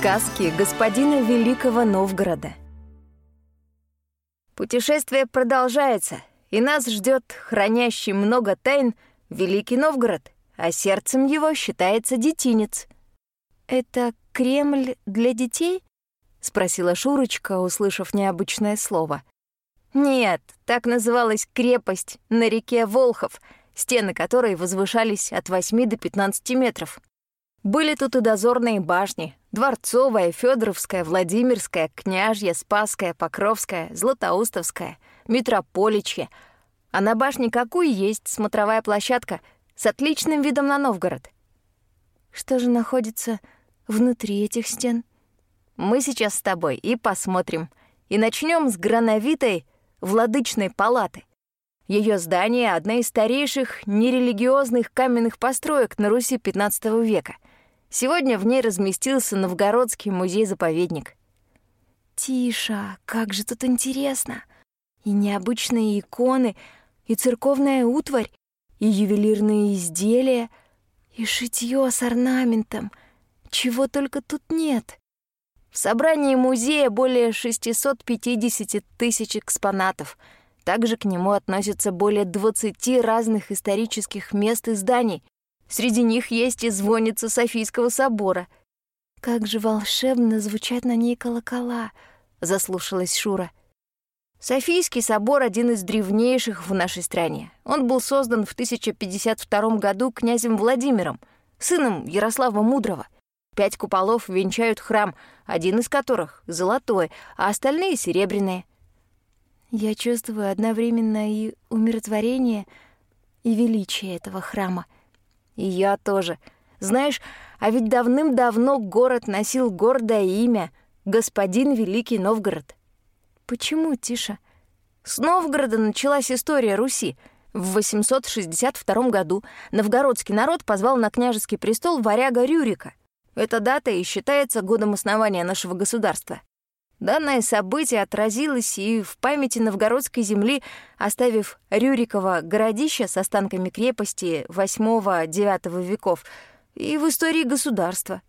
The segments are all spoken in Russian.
Сказки господина Великого Новгорода. Путешествие продолжается, и нас ждет хранящий много тайн Великий Новгород, а сердцем его считается детинец. «Это Кремль для детей?» — спросила Шурочка, услышав необычное слово. «Нет, так называлась крепость на реке Волхов, стены которой возвышались от 8 до 15 метров. Были тут и дозорные башни, Дворцовая, Федоровская, Владимирская, Княжья, Спасская, Покровская, Златоустовская, Митрополичья. А на башне какую есть смотровая площадка с отличным видом на Новгород. Что же находится внутри этих стен? Мы сейчас с тобой и посмотрим. И начнем с грановитой владычной палаты. Ее здание — одна из старейших нерелигиозных каменных построек на Руси XV века — Сегодня в ней разместился Новгородский музей-заповедник. «Тиша, как же тут интересно! И необычные иконы, и церковная утварь, и ювелирные изделия, и шитьё с орнаментом. Чего только тут нет!» В собрании музея более 650 тысяч экспонатов. Также к нему относятся более 20 разных исторических мест и зданий, Среди них есть и звонница Софийского собора. «Как же волшебно звучат на ней колокола!» — заслушалась Шура. Софийский собор — один из древнейших в нашей стране. Он был создан в 1052 году князем Владимиром, сыном Ярослава Мудрого. Пять куполов венчают храм, один из которых — золотой, а остальные — серебряные. Я чувствую одновременно и умиротворение, и величие этого храма — и я тоже. Знаешь, а ведь давным-давно город носил гордое имя — господин Великий Новгород. Почему, Тиша? С Новгорода началась история Руси. В 862 году новгородский народ позвал на княжеский престол варяга Рюрика. Эта дата и считается годом основания нашего государства. Данное событие отразилось и в памяти новгородской земли, оставив Рюриково городище с останками крепости VIII-IX веков, и в истории государства.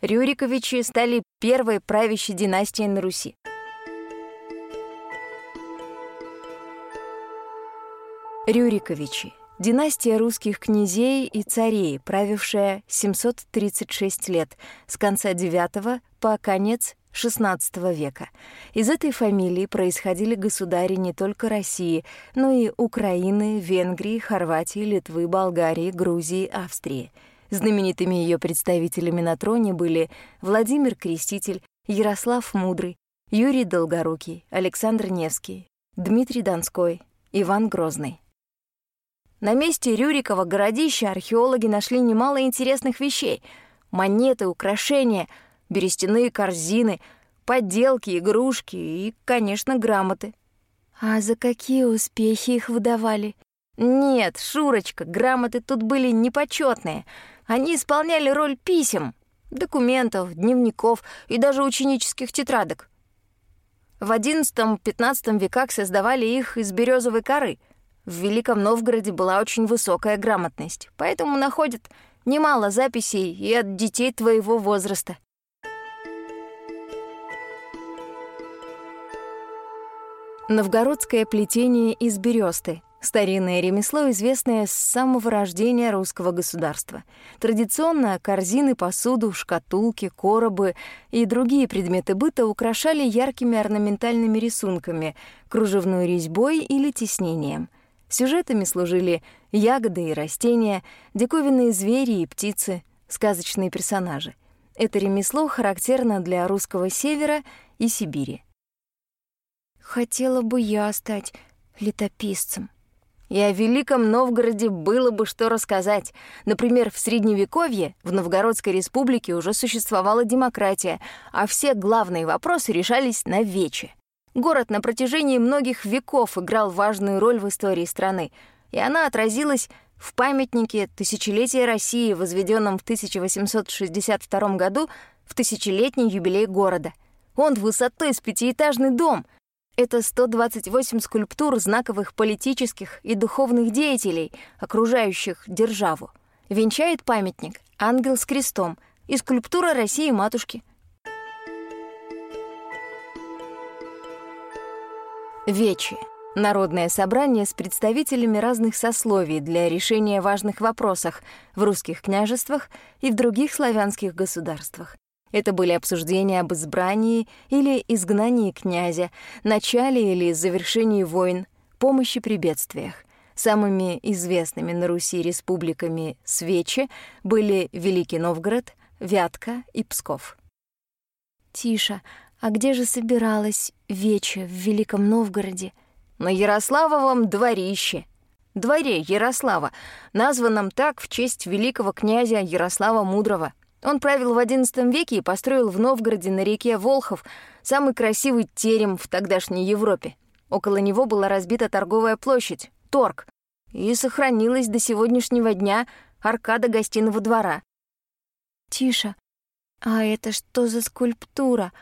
Рюриковичи стали первой правящей династией на Руси. Рюриковичи — династия русских князей и царей, правившая 736 лет, с конца IX по конец XVI века. Из этой фамилии происходили государи не только России, но и Украины, Венгрии, Хорватии, Литвы, Болгарии, Грузии, Австрии. Знаменитыми ее представителями на троне были Владимир Креститель, Ярослав Мудрый, Юрий Долгорукий, Александр Невский, Дмитрий Донской, Иван Грозный. На месте Рюрикова городища археологи нашли немало интересных вещей — монеты, украшения — берестяные корзины, подделки, игрушки и, конечно, грамоты. А за какие успехи их выдавали? Нет, Шурочка, грамоты тут были непочетные. Они исполняли роль писем, документов, дневников и даже ученических тетрадок. В XI-XV веках создавали их из березовой коры. В Великом Новгороде была очень высокая грамотность, поэтому находят немало записей и от детей твоего возраста. Новгородское плетение из бересты — старинное ремесло, известное с самого рождения русского государства. Традиционно корзины, посуду, шкатулки, коробы и другие предметы быта украшали яркими орнаментальными рисунками, кружевной резьбой или тиснением. Сюжетами служили ягоды и растения, диковинные звери и птицы, сказочные персонажи. Это ремесло характерно для русского севера и Сибири. Хотела бы я стать летописцем. И о Великом Новгороде было бы что рассказать. Например, в Средневековье в Новгородской республике уже существовала демократия, а все главные вопросы решались на вече. Город на протяжении многих веков играл важную роль в истории страны, и она отразилась в памятнике «Тысячелетия России», возведенном в 1862 году в тысячелетний юбилей города. Он высотой с пятиэтажный дом — это 128 скульптур знаковых политических и духовных деятелей, окружающих державу. Венчает памятник «Ангел с крестом» и скульптура России Матушки. Вечи. Народное собрание с представителями разных сословий для решения важных вопросов в русских княжествах и в других славянских государствах. Это были обсуждения об избрании или изгнании князя, начале или завершении войн, помощи при бедствиях. Самыми известными на Руси республиками Свечи были Великий Новгород, Вятка и Псков. «Тиша, а где же собиралась Веча в Великом Новгороде?» «На Ярославовом дворище», дворе Ярослава, названном так в честь великого князя Ярослава Мудрого. Он правил в XI веке и построил в Новгороде на реке Волхов самый красивый терем в тогдашней Европе. Около него была разбита торговая площадь, торг, и сохранилась до сегодняшнего дня аркада гостиного двора. «Тише, а это что за скульптура?»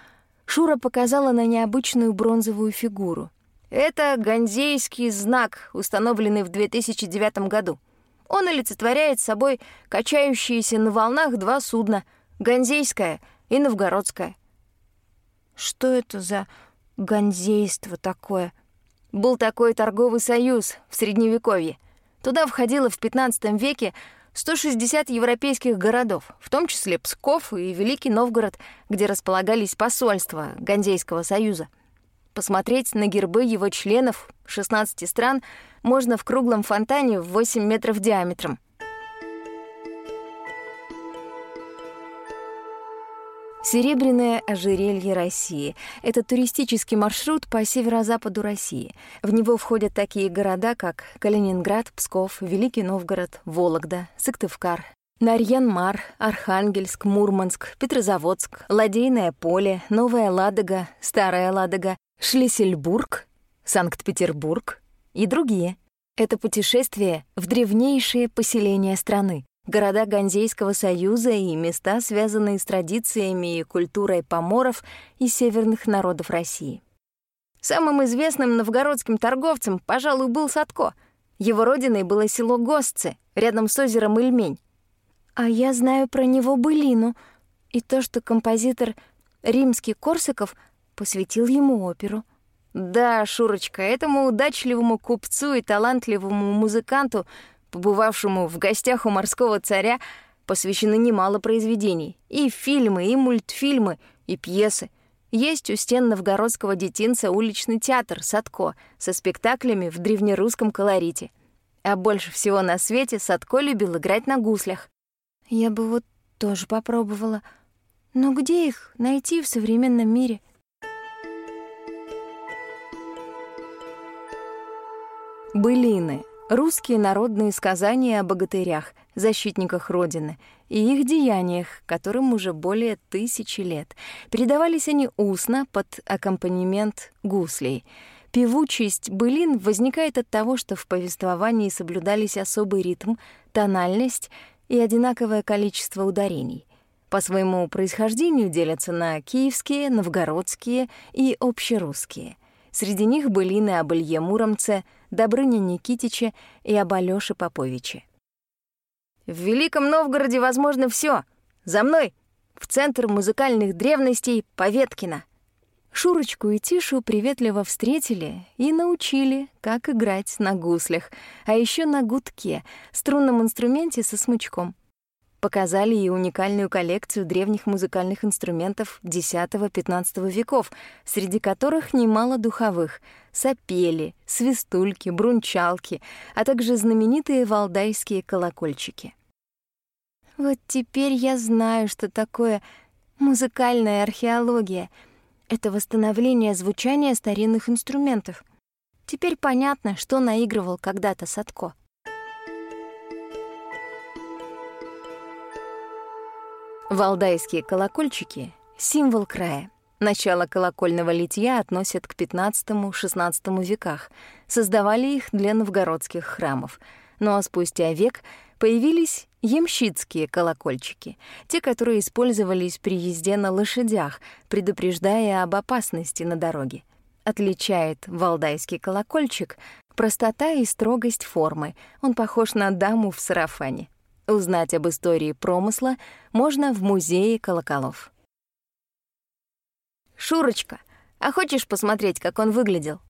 Шура показала на необычную бронзовую фигуру. Это ганзейский знак, установленный в 2009 году. Он олицетворяет собой качающиеся на волнах два судна — Ганзейское и Новгородское. Что это за ганзейство такое? Был такой торговый союз в Средневековье. Туда входило в 15 веке 160 европейских городов, в том числе Псков и Великий Новгород, где располагались посольства Ганзейского союза. Посмотреть на гербы его членов 16 стран можно в круглом фонтане в 8 метров диаметром. Серебряное ожерелье России — это туристический маршрут по северо-западу России. В него входят такие города, как Калининград, Псков, Великий Новгород, Вологда, Сыктывкар, Нарьян-Мар, Архангельск, Мурманск, Петрозаводск, Ладейное поле, Новая Ладога, Старая Ладога, Шлиссельбург, Санкт-Петербург и другие. Это путешествие в древнейшие поселения страны города Ганзейского союза и места, связанные с традициями и культурой поморов и северных народов России. Самым известным новгородским торговцем, пожалуй, был Садко. Его родиной было село Госцы, рядом с озером Ильмень. А я знаю про него былину и то, что композитор римский Корсаков посвятил ему оперу. Да, Шурочка, этому удачливому купцу и талантливому музыканту — побывавшему в гостях у морского царя, посвящено немало произведений. И фильмы, и мультфильмы, и пьесы. Есть у стен новгородского детинца уличный театр «Садко» со спектаклями в древнерусском колорите. А больше всего на свете Садко любил играть на гуслях. Я бы вот тоже попробовала. Но где их найти в современном мире? Былины — Русские народные сказания о богатырях, защитниках Родины и их деяниях, которым уже более тысячи лет. Передавались они устно под аккомпанемент гуслей. Певучесть былин возникает от того, что в повествовании соблюдались особый ритм, тональность и одинаковое количество ударений. По своему происхождению делятся на киевские, новгородские и общерусские — Среди них былины об Илье Муромце, Добрыне Никитиче и об Алёше Поповиче. В Великом Новгороде возможно все. За мной! В Центр музыкальных древностей Поветкина. Шурочку и Тишу приветливо встретили и научили, как играть на гуслях, а еще на гудке, струнном инструменте со смычком — показали и уникальную коллекцию древних музыкальных инструментов X-XV веков, среди которых немало духовых — сапели, свистульки, брунчалки, а также знаменитые валдайские колокольчики. Вот теперь я знаю, что такое музыкальная археология. Это восстановление звучания старинных инструментов. Теперь понятно, что наигрывал когда-то Садко. Валдайские колокольчики — символ края. Начало колокольного литья относят к XV-XVI веках. Создавали их для новгородских храмов. Ну а спустя век появились ямщицкие колокольчики, те, которые использовались при езде на лошадях, предупреждая об опасности на дороге. Отличает валдайский колокольчик простота и строгость формы. Он похож на даму в сарафане. Узнать об истории промысла можно в музее колоколов. «Шурочка, а хочешь посмотреть, как он выглядел?»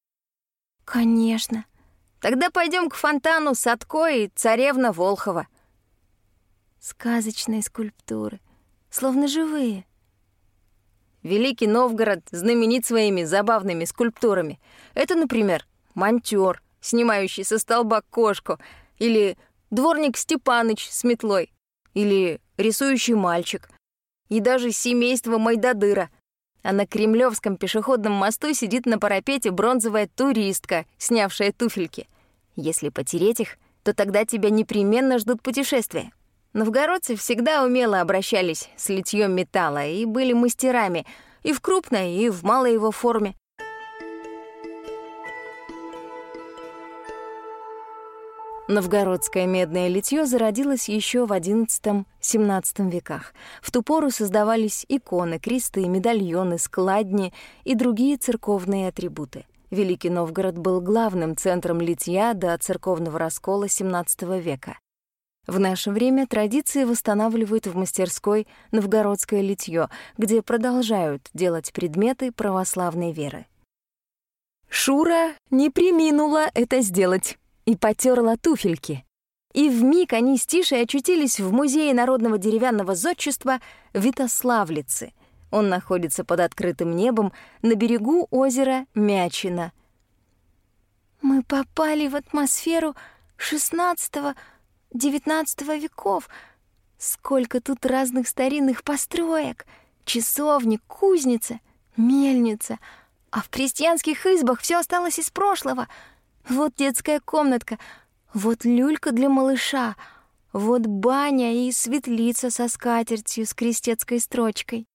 Конечно. Тогда пойдем к фонтану Садко и царевна Волхова. Сказочные скульптуры, словно живые. Великий Новгород знаменит своими забавными скульптурами. Это, например, монтёр, снимающий со столба кошку, или дворник Степаныч с метлой, или рисующий мальчик, и даже семейство Майдадыра. А на Кремлевском пешеходном мосту сидит на парапете бронзовая туристка, снявшая туфельки. Если потереть их, то тогда тебя непременно ждут путешествия. Новгородцы всегда умело обращались с литьем металла и были мастерами и в крупной, и в малой его форме. Новгородское медное литье зародилось еще в XI-XVII веках. В ту пору создавались иконы, кресты, медальоны, складни и другие церковные атрибуты. Великий Новгород был главным центром литья до церковного раскола XVII века. В наше время традиции восстанавливают в мастерской новгородское литье, где продолжают делать предметы православной веры. Шура не приминула это сделать и потерла туфельки. И вмиг они с Тишей очутились в Музее народного деревянного зодчества Витославлицы. Он находится под открытым небом на берегу озера Мячина. «Мы попали в атмосферу девятнадцатого веков. Сколько тут разных старинных построек! Часовник, кузница, мельница. А в крестьянских избах все осталось из прошлого — вот детская комнатка, вот люлька для малыша, вот баня и светлица со скатертью с крестецкой строчкой.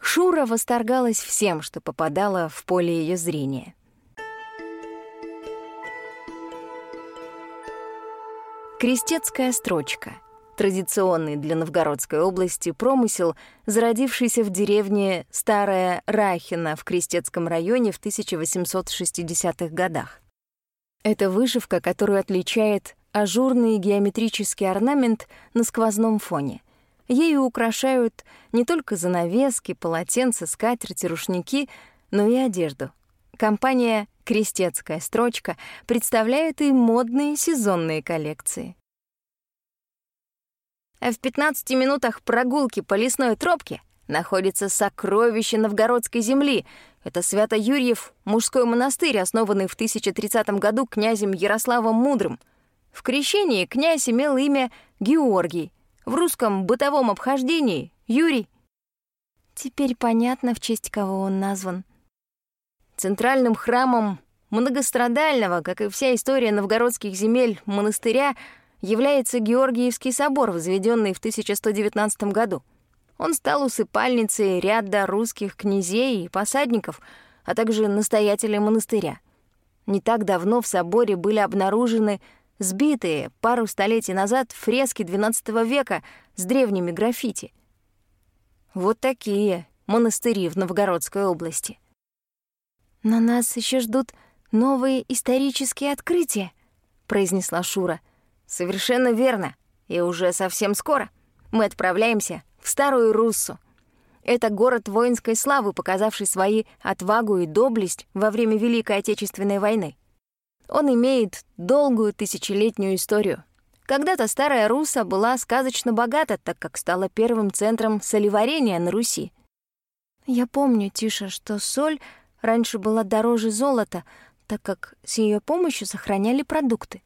Шура восторгалась всем, что попадало в поле ее зрения. Крестецкая строчка — традиционный для Новгородской области промысел, зародившийся в деревне Старая Рахина в Крестецком районе в 1860-х годах. Это вышивка, которую отличает ажурный геометрический орнамент на сквозном фоне. Ею украшают не только занавески, полотенца, скатерти, рушники, но и одежду. Компания «Крестецкая строчка» представляет и модные сезонные коллекции. А в 15 минутах прогулки по лесной тропке находится сокровище новгородской земли, это Свято-Юрьев мужской монастырь, основанный в 1030 году князем Ярославом Мудрым. В крещении князь имел имя Георгий, в русском бытовом обхождении — Юрий. Теперь понятно, в честь кого он назван. Центральным храмом многострадального, как и вся история новгородских земель, монастыря является Георгиевский собор, возведенный в 1119 году — он стал усыпальницей ряда русских князей и посадников, а также настоятелей монастыря. Не так давно в соборе были обнаружены сбитые пару столетий назад фрески XII века с древними граффити. Вот такие монастыри в Новгородской области. «Но нас еще ждут новые исторические открытия», — произнесла Шура. «Совершенно верно. И уже совсем скоро мы отправляемся в Старую Руссу. Это город воинской славы, показавший свои отвагу и доблесть во время Великой Отечественной войны. Он имеет долгую тысячелетнюю историю. Когда-то Старая Русса была сказочно богата, так как стала первым центром солеварения на Руси. Я помню, Тиша, что соль раньше была дороже золота, так как с ее помощью сохраняли продукты.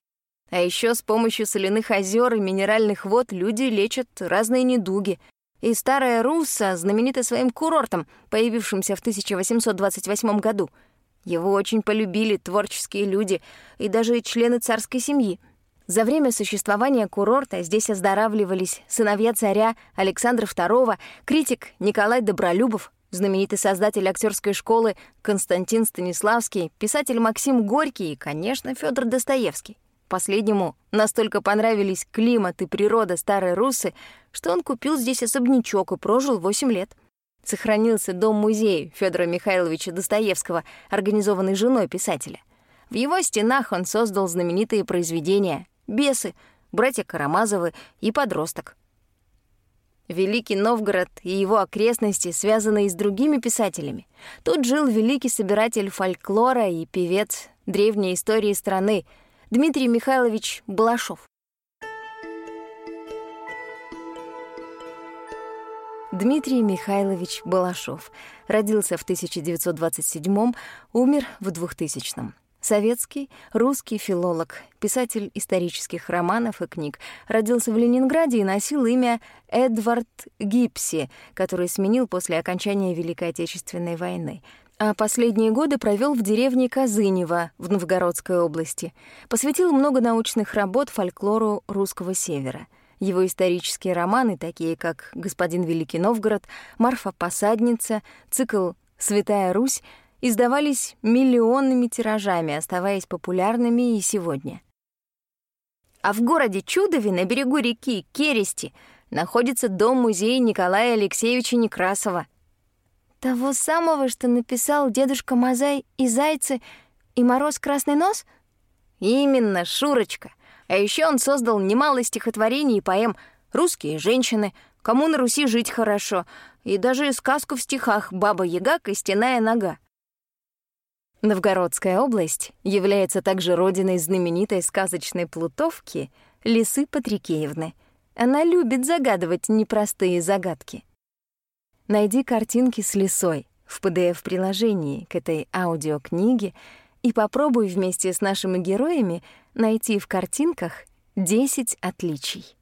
А еще с помощью соляных озер и минеральных вод люди лечат разные недуги, и Старая Русса знаменита своим курортом, появившимся в 1828 году. Его очень полюбили творческие люди и даже члены царской семьи. За время существования курорта здесь оздоравливались сыновья царя Александра II, критик Николай Добролюбов, знаменитый создатель актерской школы Константин Станиславский, писатель Максим Горький и, конечно, Федор Достоевский. Последнему настолько понравились климат и природа Старой Руссы, что он купил здесь особнячок и прожил 8 лет. Сохранился дом-музей Федора Михайловича Достоевского, организованный женой писателя. В его стенах он создал знаменитые произведения «Бесы», «Братья Карамазовы» и «Подросток». Великий Новгород и его окрестности связаны и с другими писателями. Тут жил великий собиратель фольклора и певец древней истории страны, Дмитрий Михайлович Балашов. Дмитрий Михайлович Балашов родился в 1927 умер в 2000 -м. Советский, русский филолог, писатель исторических романов и книг. Родился в Ленинграде и носил имя Эдвард Гипси, который сменил после окончания Великой Отечественной войны. А последние годы провел в деревне Казынево в Новгородской области. Посвятил много научных работ фольклору русского севера. Его исторические романы, такие как «Господин Великий Новгород», «Марфа-посадница», цикл «Святая Русь», издавались миллионными тиражами, оставаясь популярными и сегодня. А в городе Чудове на берегу реки Керести находится дом-музей Николая Алексеевича Некрасова. Того самого, что написал дедушка Мазай и Зайцы, и Мороз Красный Нос? Именно, Шурочка. А еще он создал немало стихотворений и поэм «Русские женщины», «Кому на Руси жить хорошо» и даже сказку в стихах «Баба-яга, костяная нога». Новгородская область является также родиной знаменитой сказочной плутовки Лисы Патрикеевны. Она любит загадывать непростые загадки. Найди картинки с лисой в PDF-приложении к этой аудиокниге и попробуй вместе с нашими героями найти в картинках 10 отличий.